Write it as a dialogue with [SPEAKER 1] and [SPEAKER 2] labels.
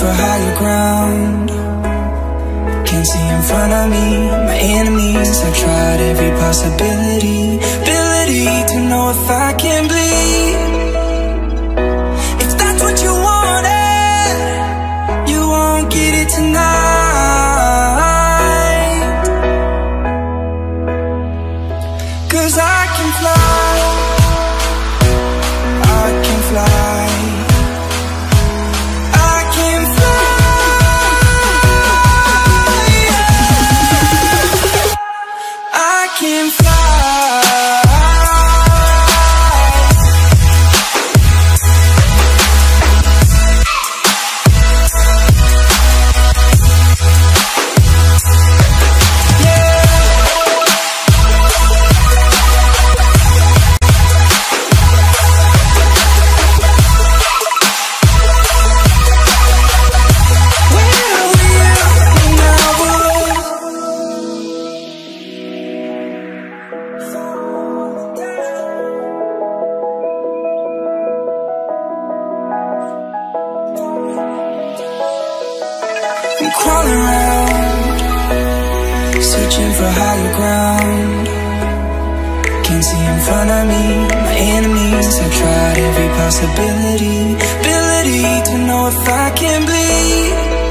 [SPEAKER 1] for higher ground. Can't see in front of me, my enemies. I've tried every possibility, ability to know if I can bleed. If that's what you wanted, you won't get it tonight. Cause I can fly, searching for higher ground. Can't see in front of me, my enemies. I've tried every possibility, ability to know if I can bleed.